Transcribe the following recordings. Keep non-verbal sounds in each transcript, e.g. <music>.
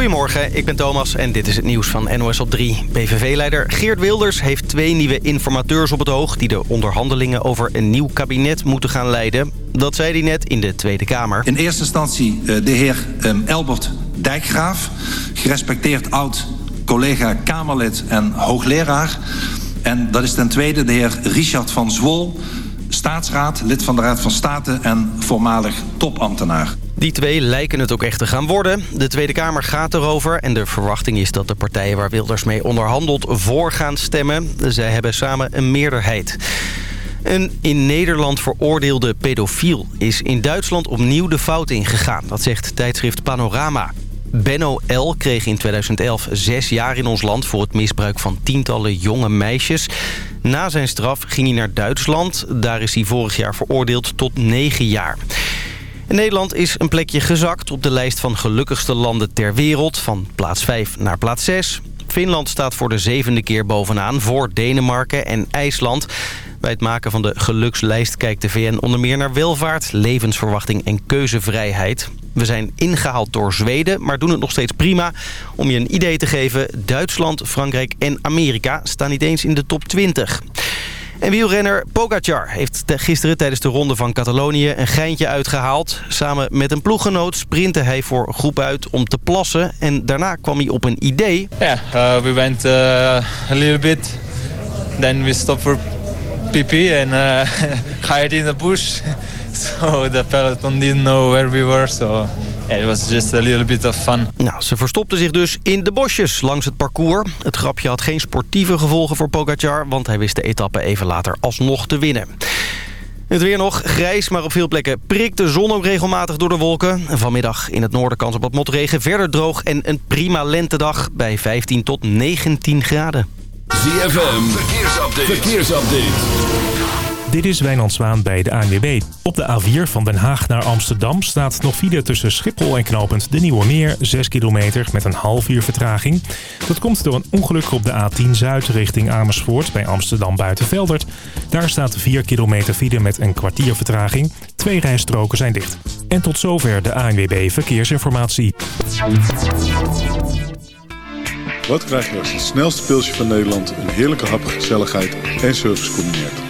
Goedemorgen, ik ben Thomas en dit is het nieuws van NOS op 3. PVV-leider Geert Wilders heeft twee nieuwe informateurs op het oog... die de onderhandelingen over een nieuw kabinet moeten gaan leiden. Dat zei hij net in de Tweede Kamer. In eerste instantie eh, de heer ehm, Elbert Dijkgraaf. Gerespecteerd oud-collega Kamerlid en hoogleraar. En dat is ten tweede de heer Richard van Zwol staatsraad, lid van de Raad van State en voormalig topambtenaar. Die twee lijken het ook echt te gaan worden. De Tweede Kamer gaat erover en de verwachting is dat de partijen waar Wilders mee onderhandelt voor gaan stemmen. Zij hebben samen een meerderheid. Een in Nederland veroordeelde pedofiel is in Duitsland opnieuw de fout ingegaan. Dat zegt tijdschrift Panorama. Benno L. kreeg in 2011 zes jaar in ons land... voor het misbruik van tientallen jonge meisjes. Na zijn straf ging hij naar Duitsland. Daar is hij vorig jaar veroordeeld tot negen jaar. Nederland is een plekje gezakt op de lijst van gelukkigste landen ter wereld... van plaats 5 naar plaats 6. Finland staat voor de zevende keer bovenaan voor Denemarken en IJsland... Bij het maken van de gelukslijst kijkt de VN onder meer naar welvaart, levensverwachting en keuzevrijheid. We zijn ingehaald door Zweden, maar doen het nog steeds prima. Om je een idee te geven, Duitsland, Frankrijk en Amerika staan niet eens in de top 20. En wielrenner Pogacar heeft gisteren tijdens de ronde van Catalonië een geintje uitgehaald. Samen met een ploeggenoot sprintte hij voor groep uit om te plassen. En daarna kwam hij op een idee. Ja, uh, we went uh, a little bit. Then we stopped for PP and uh, hide in the bush. <laughs> so the peloton didn't know where we were. So it was just a little bit of fun. Nou, ze verstopte zich dus in de bosjes langs het parcours. Het grapje had geen sportieve gevolgen voor Pogacar... want hij wist de etappe even later alsnog te winnen. Het weer nog grijs, maar op veel plekken prikt de zon ook regelmatig door de wolken. Vanmiddag in het noorden kans op wat motregen, verder droog en een prima lentedag bij 15 tot 19 graden. ZFM, verkeersupdate. verkeersupdate. Dit is Wijnand Zwaan bij de ANWB. Op de A4 van Den Haag naar Amsterdam staat nog file tussen Schiphol en knooppunt De Nieuwe Meer. 6 kilometer met een half uur vertraging. Dat komt door een ongeluk op de A10 Zuid richting Amersfoort bij Amsterdam Buitenveldert. Daar staat 4 kilometer file met een kwartier vertraging. Twee rijstroken zijn dicht. En tot zover de ANWB Verkeersinformatie. Wat krijg je als het snelste pilsje van Nederland... een heerlijke hap, gezelligheid en service combineert?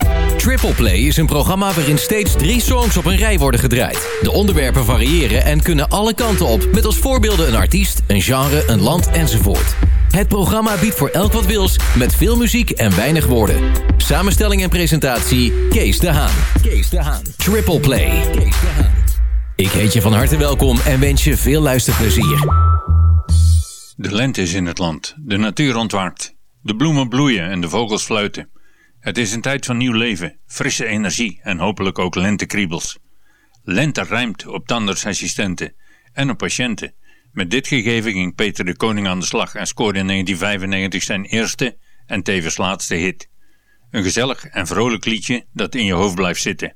Triple Play is een programma waarin steeds drie songs op een rij worden gedraaid. De onderwerpen variëren en kunnen alle kanten op, met als voorbeelden een artiest, een genre, een land enzovoort. Het programma biedt voor elk wat wils, met veel muziek en weinig woorden. Samenstelling en presentatie, Kees de Haan. Kees de Haan. Triple Play. Kees de Haan. Ik heet je van harte welkom en wens je veel luisterplezier. De lente is in het land, de natuur ontwaakt. De bloemen bloeien en de vogels fluiten. Het is een tijd van nieuw leven, frisse energie en hopelijk ook lentekriebels. Lente rijmt op tandartsassistenten en op patiënten. Met dit gegeven ging Peter de Koning aan de slag en scoorde in 1995 zijn eerste en tevens laatste hit. Een gezellig en vrolijk liedje dat in je hoofd blijft zitten.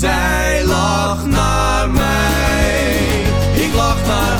Zij lacht naar mij, ik lach naar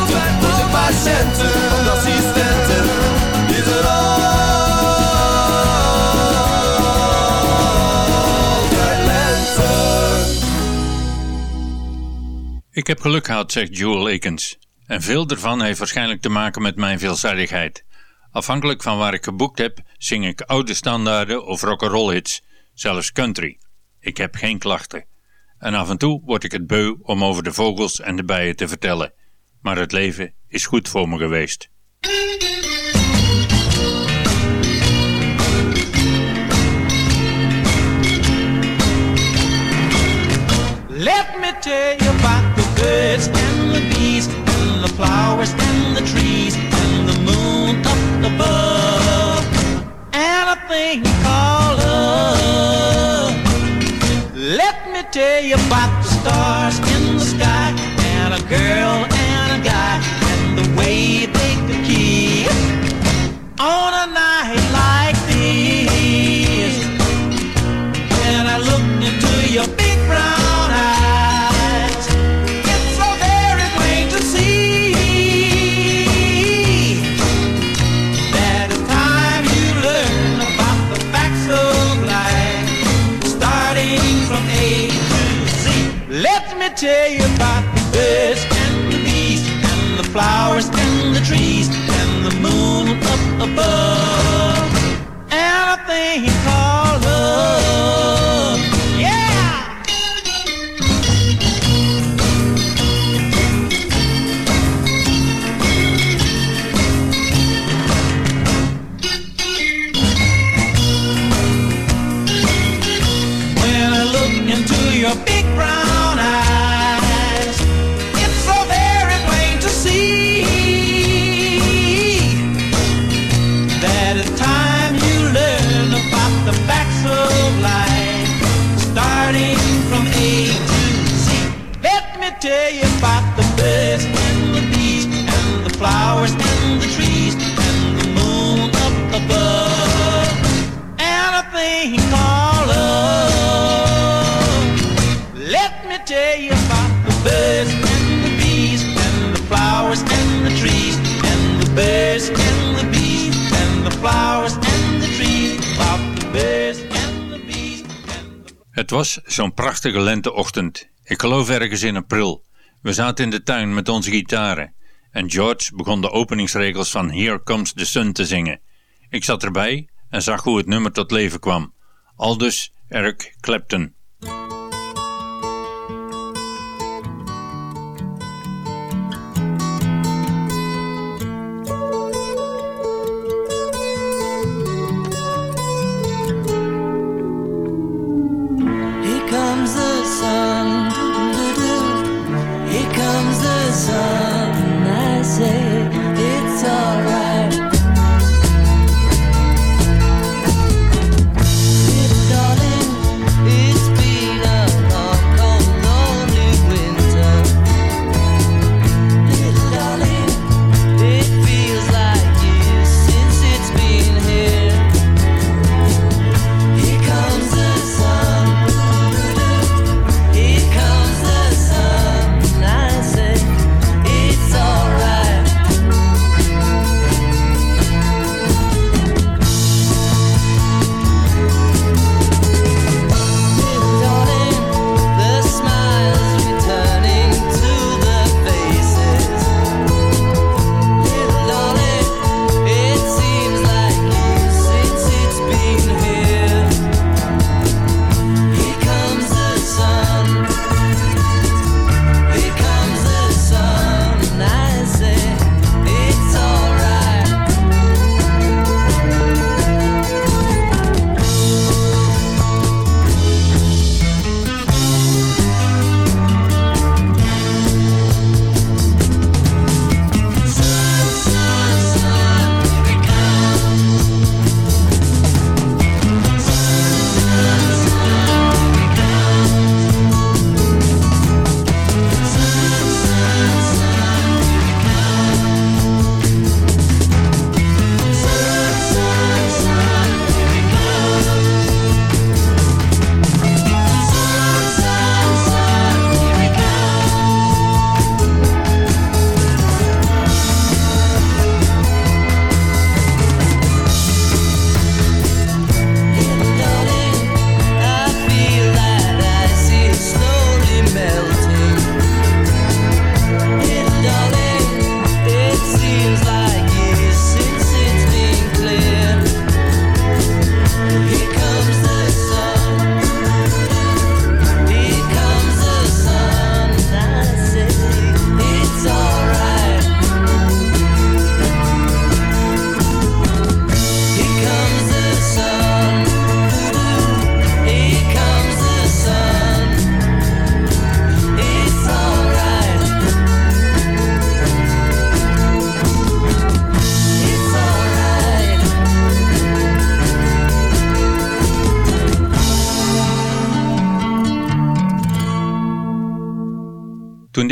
Ik heb geluk gehad, zegt Jewel Akins. En veel ervan heeft waarschijnlijk te maken met mijn veelzijdigheid. Afhankelijk van waar ik geboekt heb, zing ik oude standaarden of rock'n'roll hits, zelfs country. Ik heb geen klachten. En af en toe word ik het beu om over de vogels en de bijen te vertellen. Maar het leven is goed voor me geweest. The birds and the bees and the flowers and the trees and the birds and the bees and the flowers and the trees the and the bees and the Het was zo'n prachtige lenteochtend. Ik geloof ergens in april. We zaten in de tuin met onze gitaren. En George begon de openingsregels van Here Comes the Sun te zingen. Ik zat erbij en zag hoe het nummer tot leven kwam. Aldus Eric Clapton.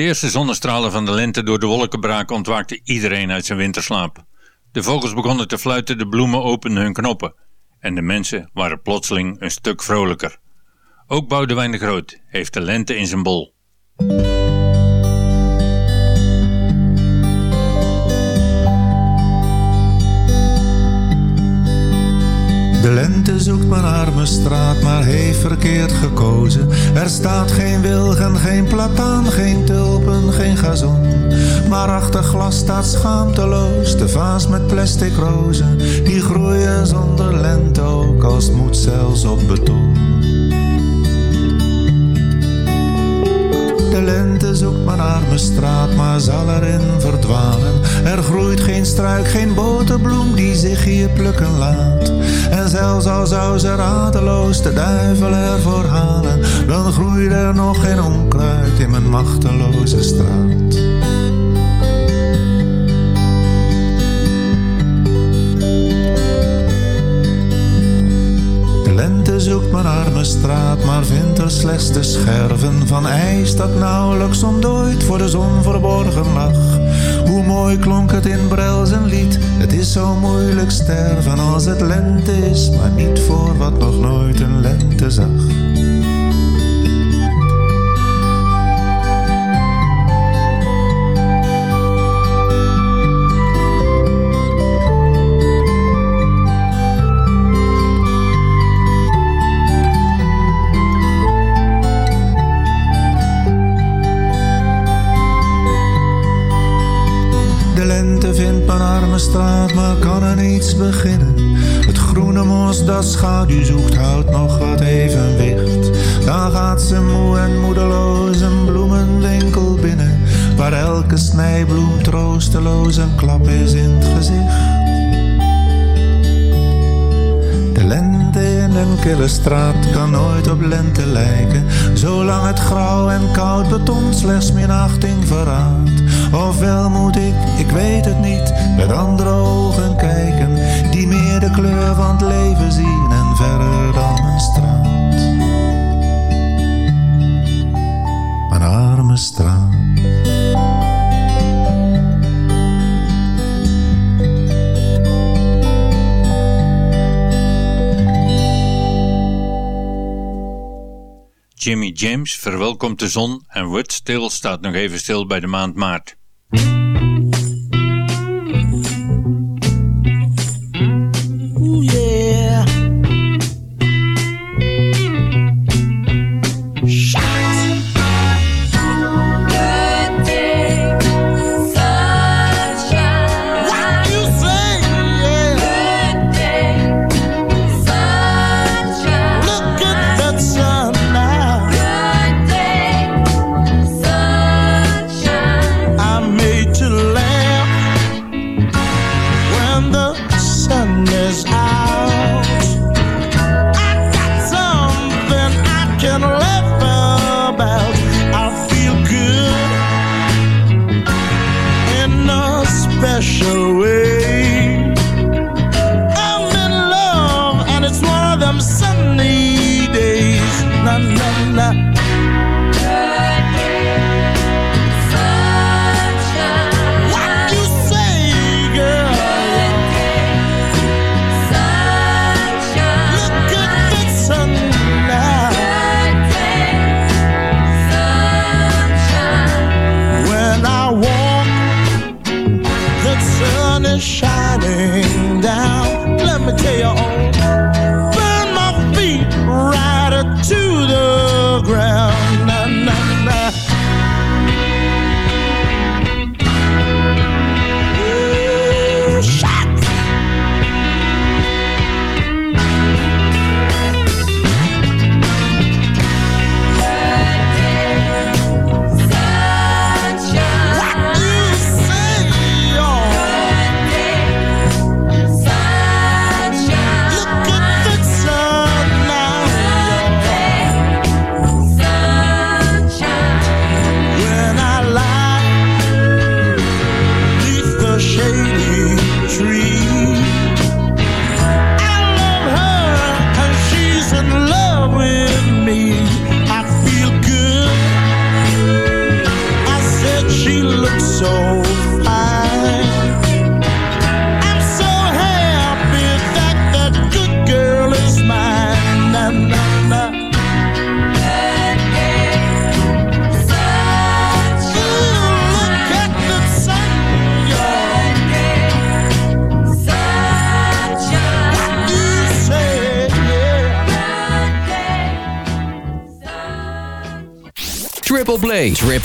Eerste zonnestralen van de lente door de wolken braken ontwaakte iedereen uit zijn winterslaap. De vogels begonnen te fluiten, de bloemen openden hun knoppen. En de mensen waren plotseling een stuk vrolijker. Ook Boudewijn de Groot heeft de lente in zijn bol. De lente zoekt mijn arme straat, maar heeft verkeerd gekozen. Er staat geen wilgen, geen plataan, geen tulpen, geen gazon. Maar achter glas staat schaamteloos de vaas met plastic rozen. Die groeien zonder lente, ook als het moet zelfs op beton. De lente zoekt mijn arme straat, maar zal erin verdwalen. Er groeit geen struik, geen boterbloem die zich hier plukken laat. En zelfs al zou ze radeloos de duivel ervoor halen, dan groeit er nog geen onkruid in mijn machteloze straat. Lente zoekt mijn arme straat, maar vindt er slechts de scherven van ijs dat nauwelijks ontdooid voor de zon verborgen lag. Hoe mooi klonk het in Brel zijn lied, het is zo moeilijk sterven als het lente is, maar niet voor wat nog nooit een lente zag. Beginnen. Het groene mos dat schaduw zoekt, houdt nog wat evenwicht. Dan gaat ze moe en moedeloos een bloemenwinkel binnen, waar elke snijbloem troosteloos een klap is in het gezicht. De lente in een kille straat kan nooit op lente lijken, zolang het grauw en koud beton slechts minachting verraadt. Ofwel moet ik, ik weet het niet, met andere ogen kijken, die meer de kleur van het leven zien en verder dan een straat. Mijn arme straat. Jimmy James verwelkomt de zon en wordt stil staat nog even stil bij de maand maart.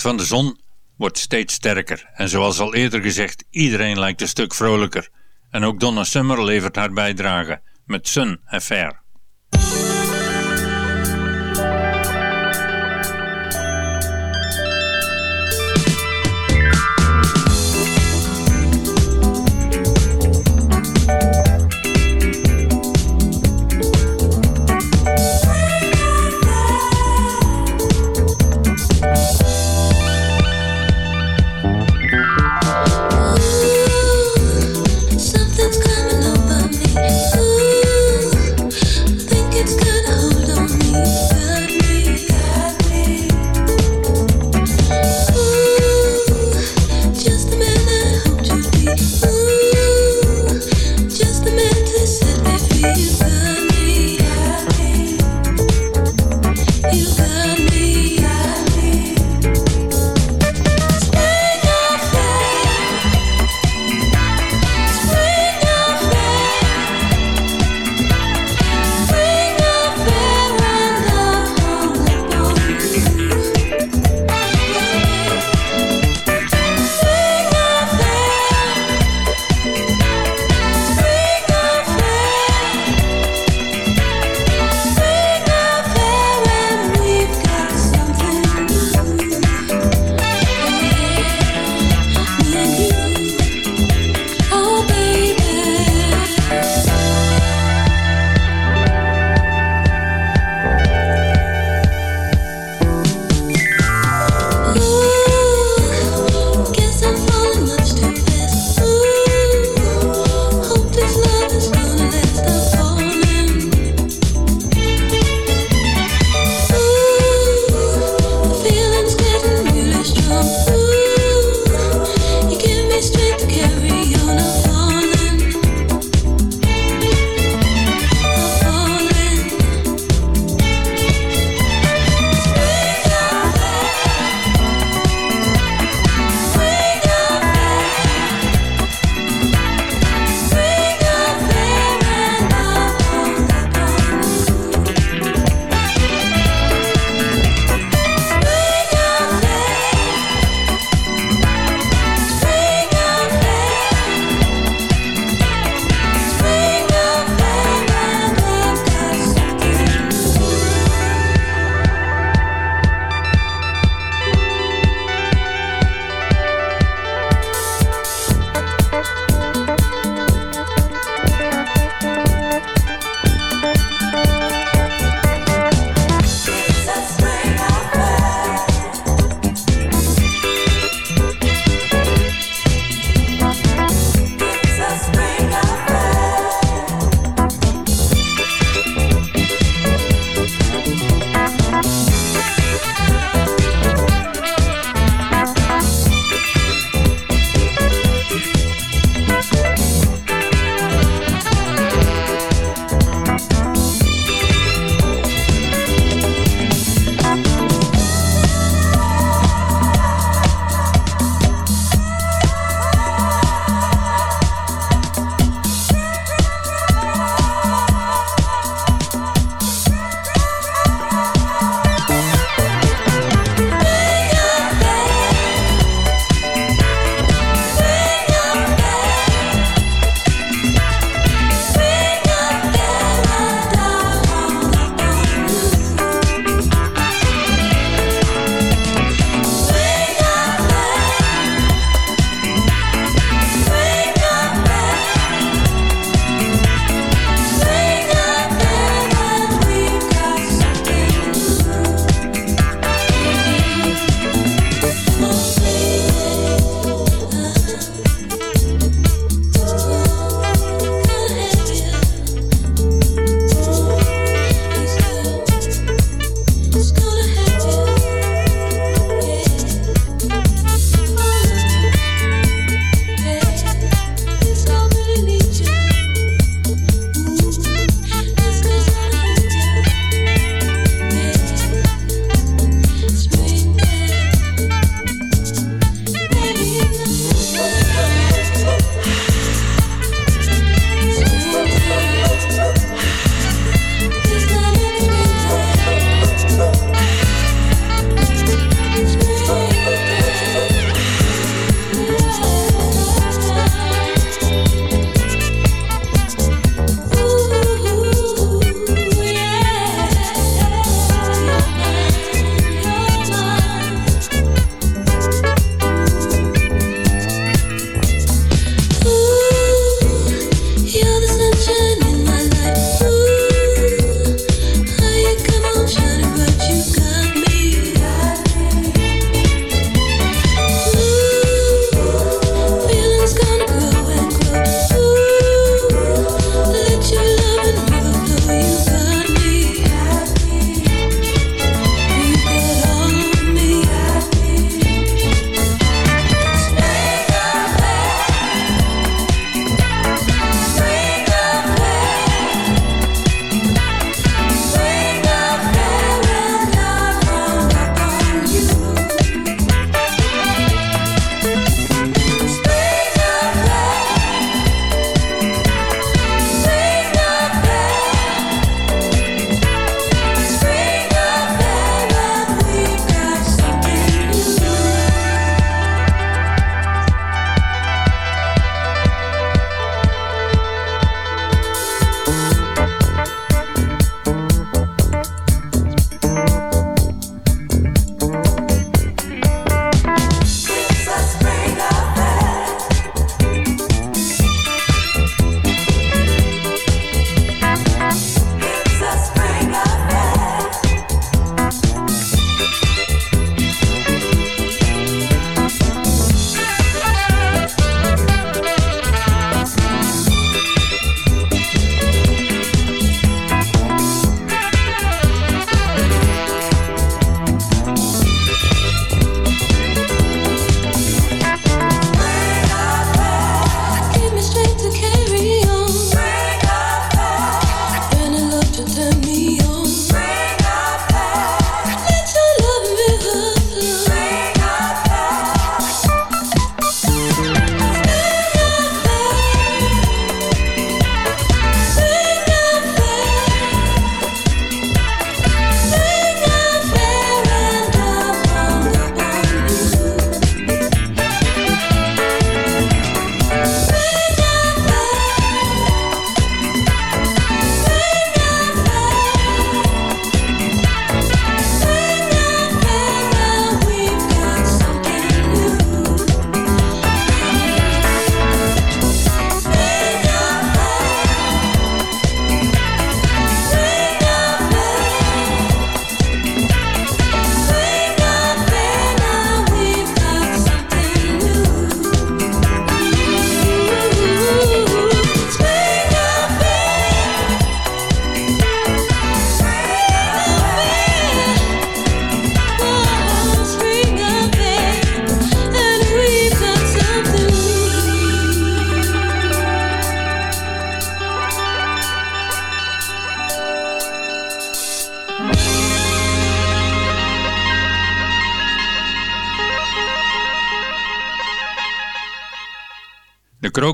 van de zon wordt steeds sterker en zoals al eerder gezegd, iedereen lijkt een stuk vrolijker. En ook Donna Summer levert haar bijdrage met Sun Affair.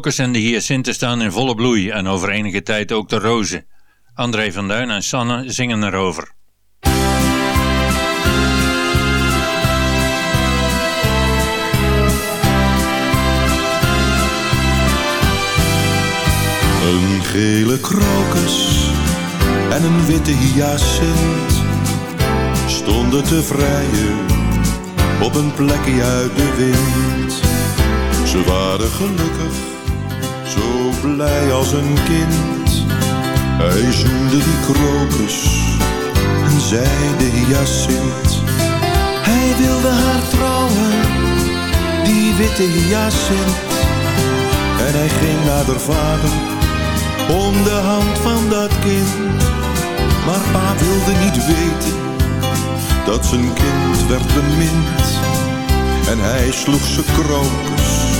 En de hyacinten staan in volle bloei en over enige tijd ook de rozen. André van Duin en Sanne zingen erover. Een gele krokus en een witte hyacint stonden te vrijen op een plekje uit de wind. Ze waren gelukkig, zo blij als een kind. Hij zoende die krokus en zei de hyacint. Hij wilde haar trouwen, die witte hyacint. En hij ging naar haar vader om de hand van dat kind. Maar pa wilde niet weten dat zijn kind werd bemind. En hij sloeg zijn krokus,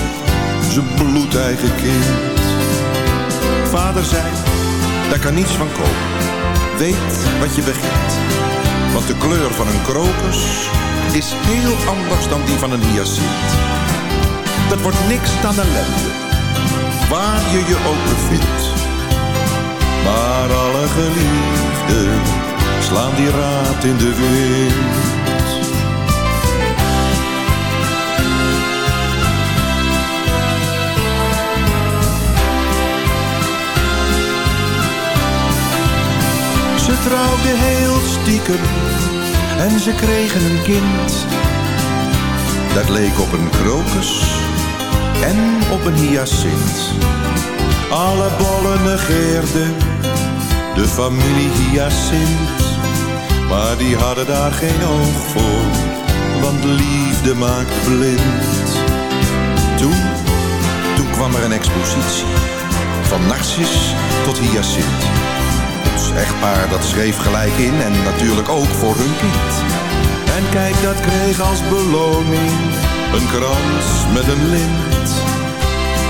zijn bloedeigen kind. Vader zei, daar kan niets van komen. Weet wat je begint. Want de kleur van een krokus is heel anders dan die van een hyacint. Dat wordt niks dan ellende, waar je je ook bevindt. Maar alle geliefden slaan die raad in de wind. En ze kregen een kind. Dat leek op een krokus en op een hyacint. Alle bollen negeerden de familie hyacint. Maar die hadden daar geen oog voor, want liefde maakt blind. Toen, toen kwam er een expositie, van Narcis tot hyacint. Ons echtpaar dat schreef gelijk in en natuurlijk ook voor hun kind. En kijk, dat kreeg als beloning een krans met een lint.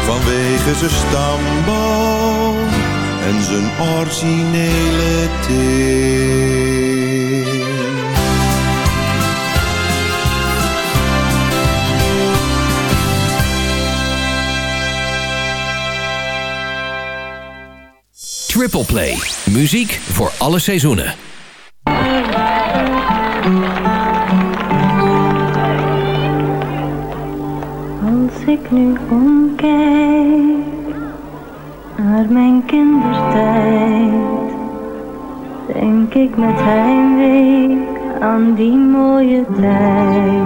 Vanwege zijn stamboom en zijn originele tint. Triple Play. Muziek voor alle seizoenen. Als ik nu omkijk naar mijn kindertijd, denk ik met heimwee aan die mooie tijd.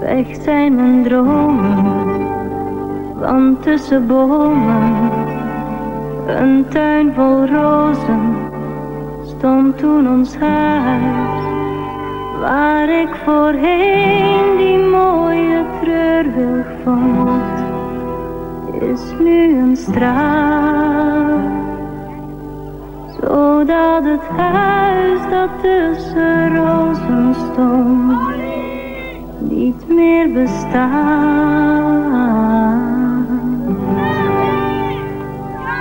Weg zijn mijn dromen, want tussen bomen, een tuin vol rozen, stond toen ons huis. Waar ik voorheen die mooie treurwilg vond, is nu een straat. Zodat het huis dat tussen rozen stond, niet meer bestaat.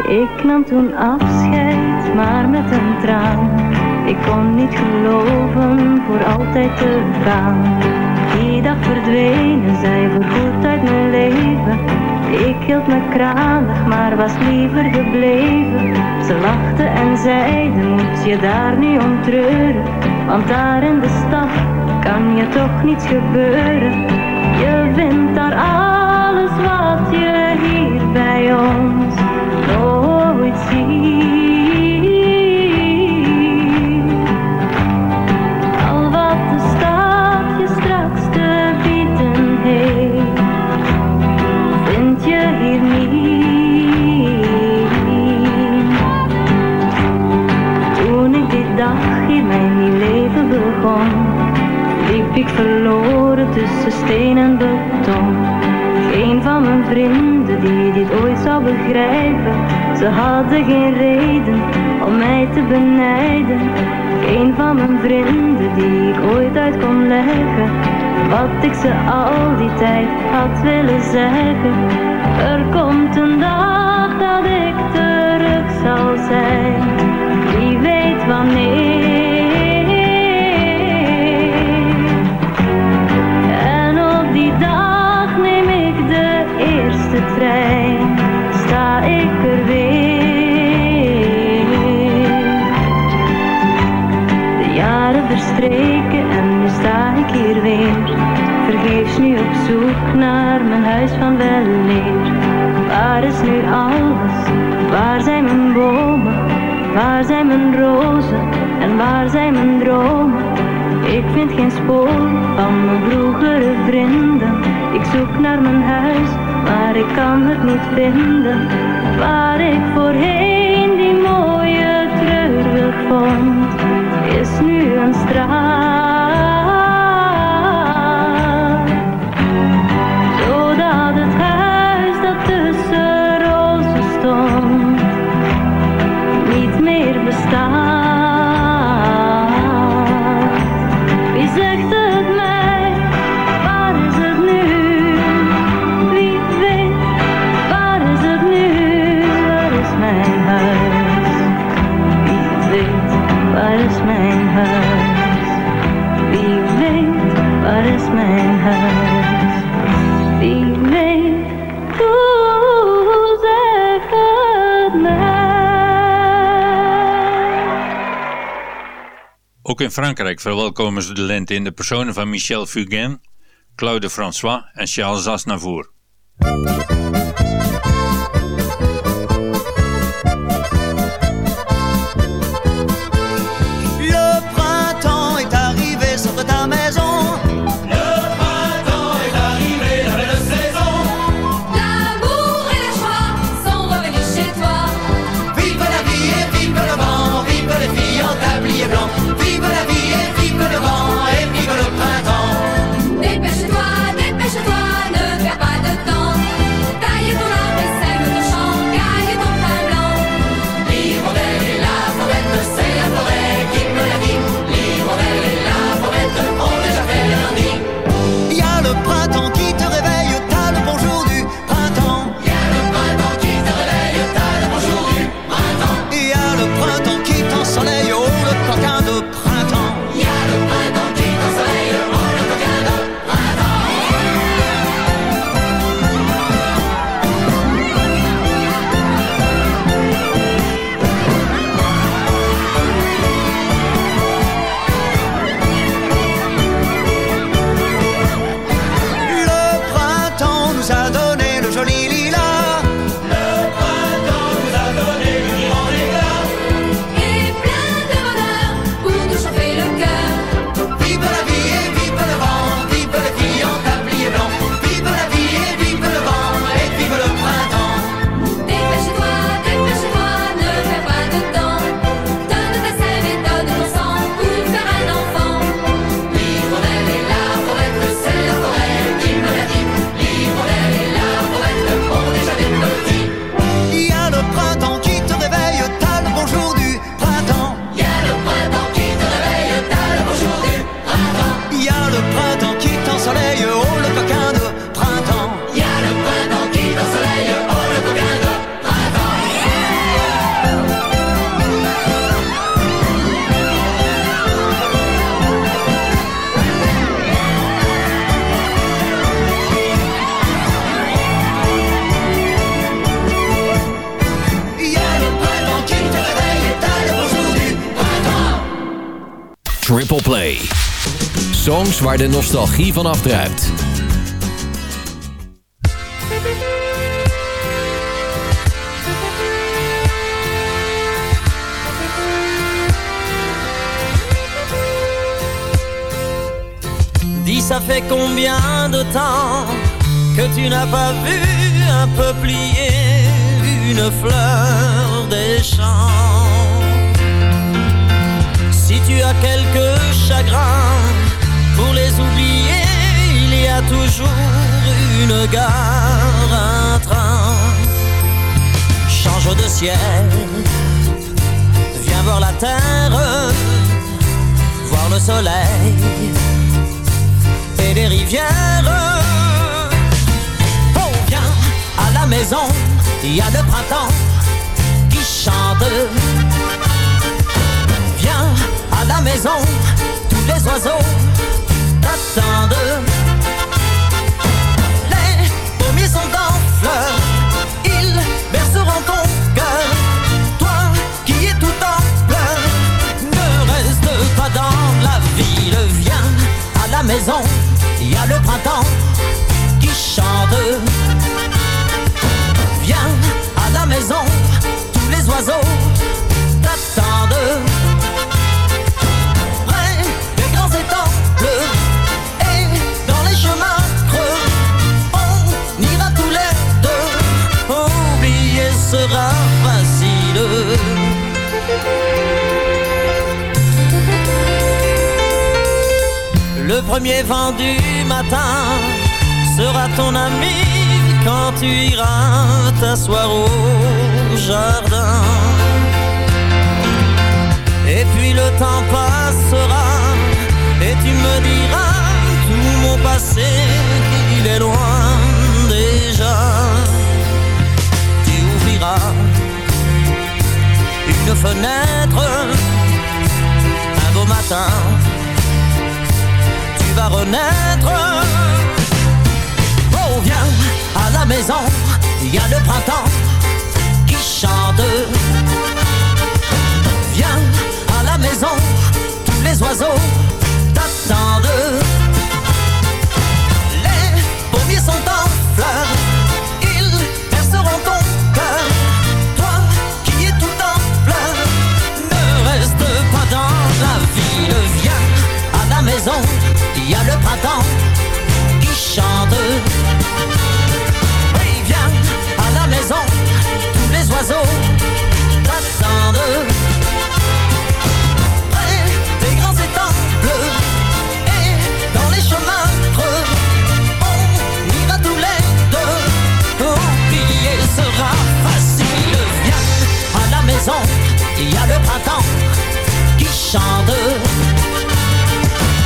Ik nam toen afscheid, maar met een traan. Ik kon niet geloven voor altijd te gaan. Die dag verdwenen zij voorgoed uit mijn leven. Ik hield me kranig, maar was liever gebleven. Ze lachten en zeiden, moet je daar nu om treuren? Want daar in de stad kan je toch niets gebeuren. Je vindt daar alles wat je hier bij ons verloren tussen steen en beton. Geen van mijn vrienden die dit ooit zou begrijpen. Ze hadden geen reden om mij te benijden. Geen van mijn vrienden die ik ooit uit kon leggen. Wat ik ze al die tijd had willen zeggen. Er komt een dag dat ik terug zal zijn. Wie weet wanneer. Vrij, sta ik er weer. De jaren verstreken en nu sta ik hier weer. Vergeefs nu op zoek naar mijn huis van welleer. Waar is nu alles? Waar zijn mijn bomen? Waar zijn mijn rozen? En waar zijn mijn dromen? Ik vind geen spoor van mijn vroegere vrienden. Ik zoek naar mijn huis maar ik kan het niet vinden. Waar ik voorheen die mooie treurweg vond, is nu een straat. Zodat het huis dat tussen rozen stond, niet meer bestaat. in Frankrijk verwelkomen ze de lente in de personen van Michel Fugain, Claude François en Charles Aznavour. nummers waar de nostalgie van afdruipt. Dis, ça fait combien de temps que tu n'as pas vu un peuplier, une fleur des champs? Si tu as quelques chagrins oublier, il y a toujours une gare, un train. Change de ciel, viens voir la terre, voir le soleil et les rivières. Oh, viens à la maison, il y a le printemps qui chante. Viens à la maison, tous les oiseaux les pommiers sont en fleurs, ils berceront ton cœur. Toi qui es tout en pleurs, ne reste pas dans la ville, viens à la maison. Il y a le printemps qui chante. Viens à la maison, tous les oiseaux. Le premier vent du matin sera ton ami quand tu iras t'asseoir au jardin. Et puis le temps passera et tu me diras tout mon passé, il est loin déjà. Tu ouvriras une fenêtre un beau matin vas renaître. Oh, viens à la maison, il y a le printemps qui chante. Viens à la maison, tous les oiseaux Il y a le printemps qui chante.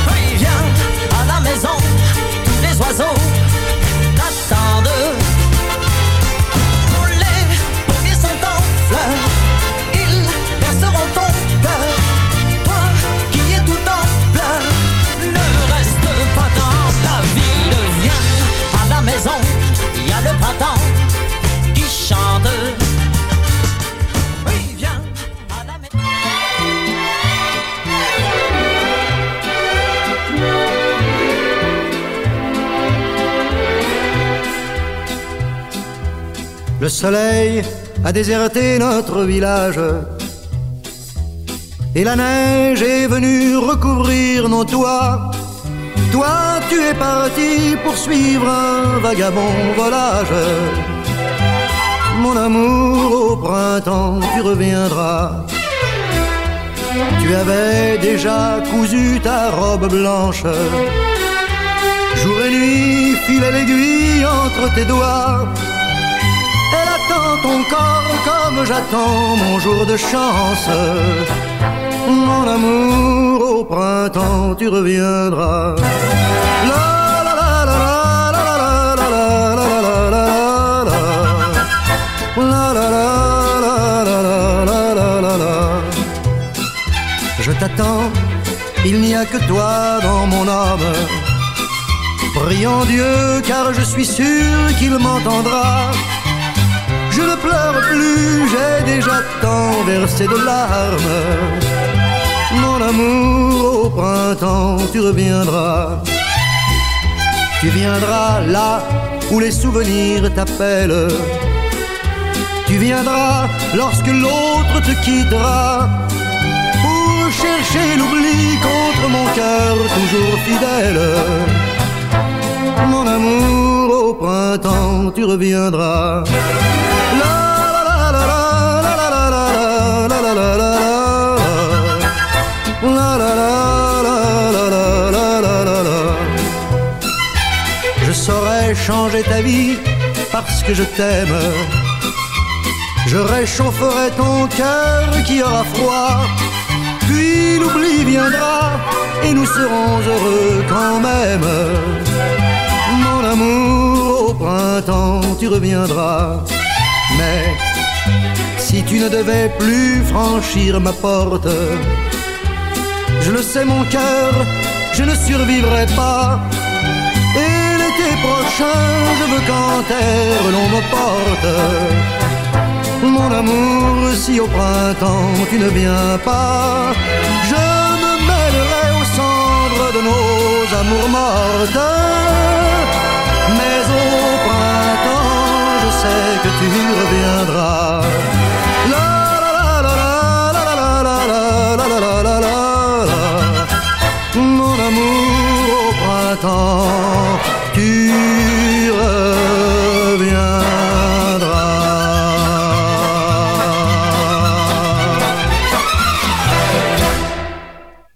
Oui, viens à la maison, tous les oiseaux soleil a déserté notre village et la neige est venue recouvrir nos toits. Toi, tu es parti poursuivre un vagabond volage. Mon amour, au printemps, tu reviendras. Tu avais déjà cousu ta robe blanche. Jour et nuit, filait l'aiguille entre tes doigts. Ton corps comme j'attends mon jour de chance. Mon amour, au printemps, tu reviendras. La la la la la la la la la la la la la. La la. Je t'attends, il n'y a que toi dans mon âme. Prions Dieu car je suis sûr qu'il m'entendra. Je ne pleure plus, j'ai déjà tant versé de larmes. Mon amour, au printemps, tu reviendras. Tu viendras là où les souvenirs t'appellent. Tu viendras lorsque l'autre te quittera. Pour chercher l'oubli contre mon cœur toujours fidèle. Mon amour, au printemps, tu reviendras. La la la la la la la la la Je saurais changer ta vie parce que je t'aime. Je réchaufferai ton cœur qui aura froid. Puis l'oubli viendra et nous serons heureux quand même. Mon amour, au printemps, tu reviendras. Mais si tu ne devais plus franchir ma porte, je le sais mon cœur, je ne survivrai pas. Et l'été prochain, je veux qu'en terre l'on me porte. Mon amour, si au printemps tu ne viens pas, je me mêlerai aux cendres de nos amours mortes. Mais au printemps, je sais que tu reviendras. De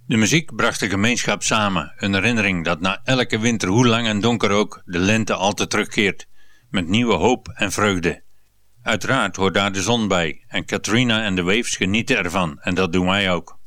muziek bracht de gemeenschap samen, een herinnering dat na elke winter, hoe lang en donker ook, de lente altijd terugkeert, met nieuwe hoop en vreugde. Uiteraard hoort daar de zon bij. En Katrina en de Waves genieten ervan. En dat doen wij ook.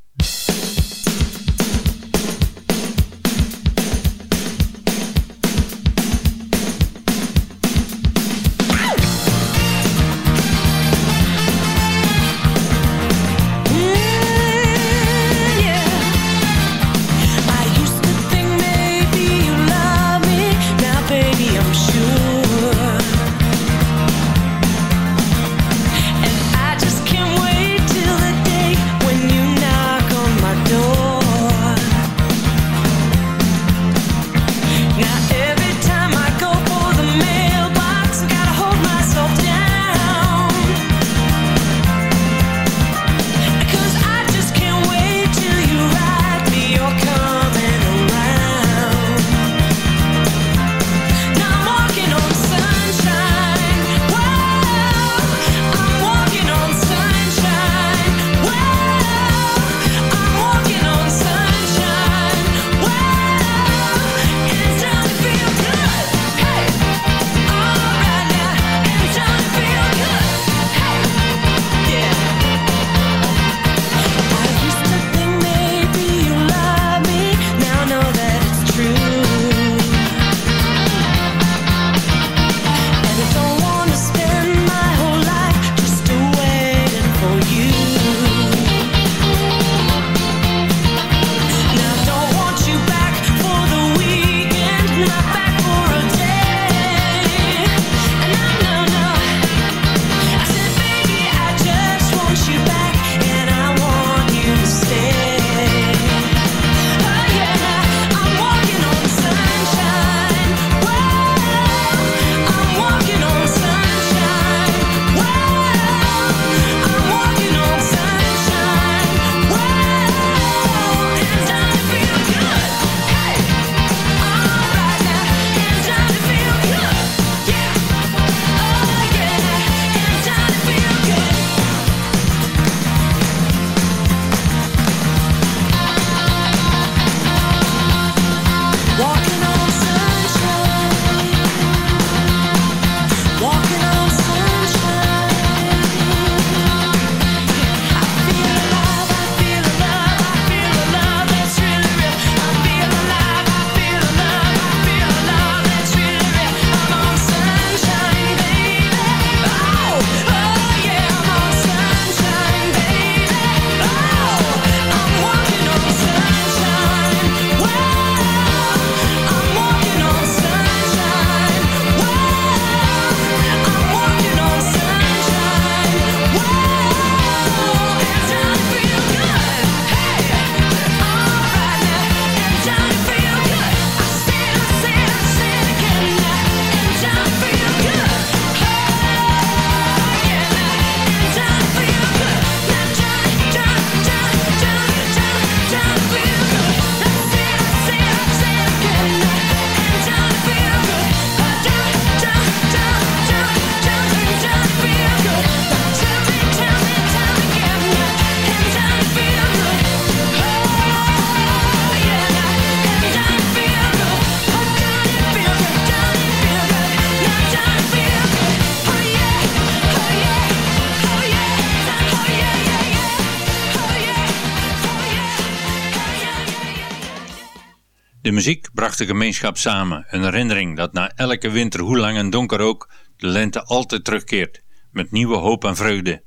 de gemeenschap samen. Een herinnering dat na elke winter, hoe lang en donker ook, de lente altijd terugkeert. Met nieuwe hoop en vreugde.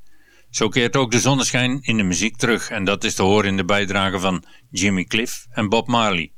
Zo keert ook de zonneschijn in de muziek terug. En dat is te horen in de bijdrage van Jimmy Cliff en Bob Marley.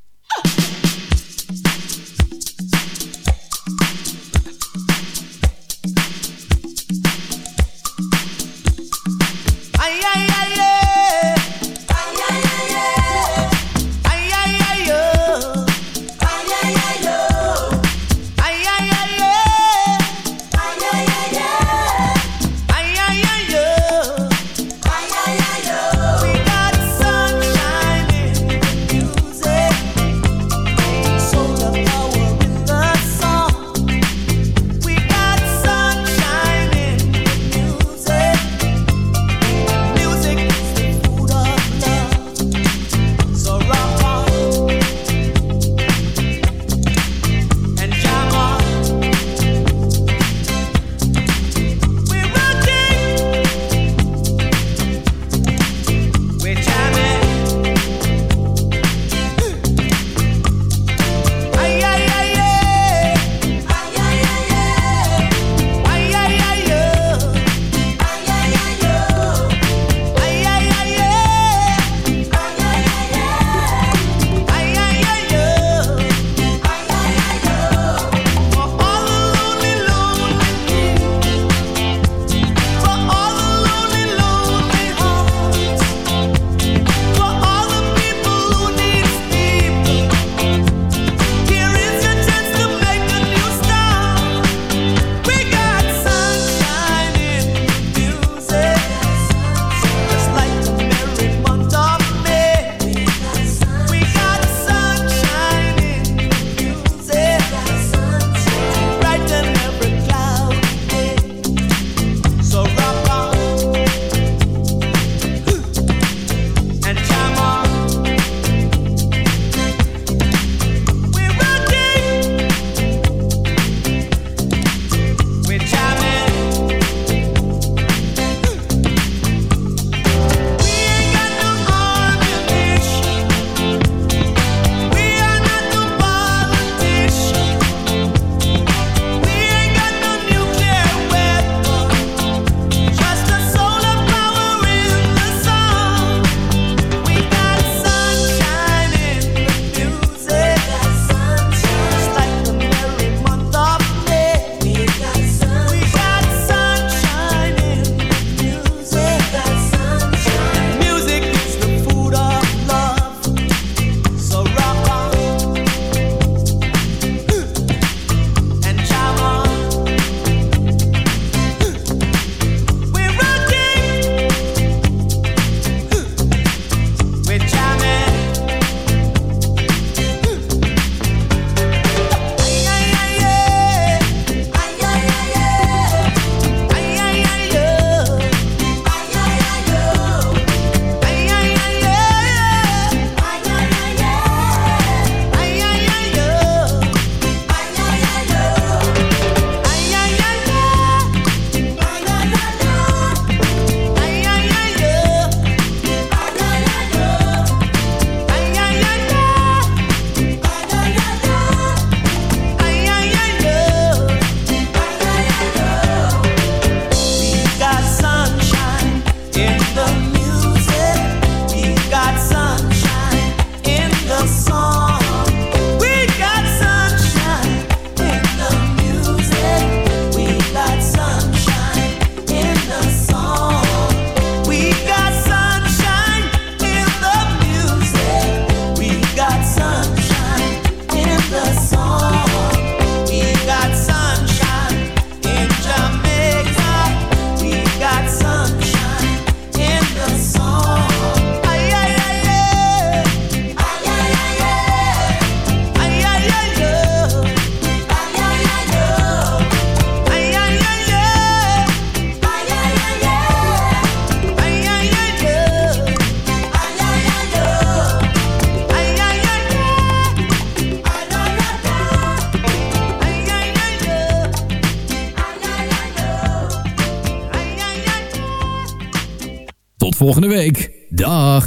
Volgende week. Dag.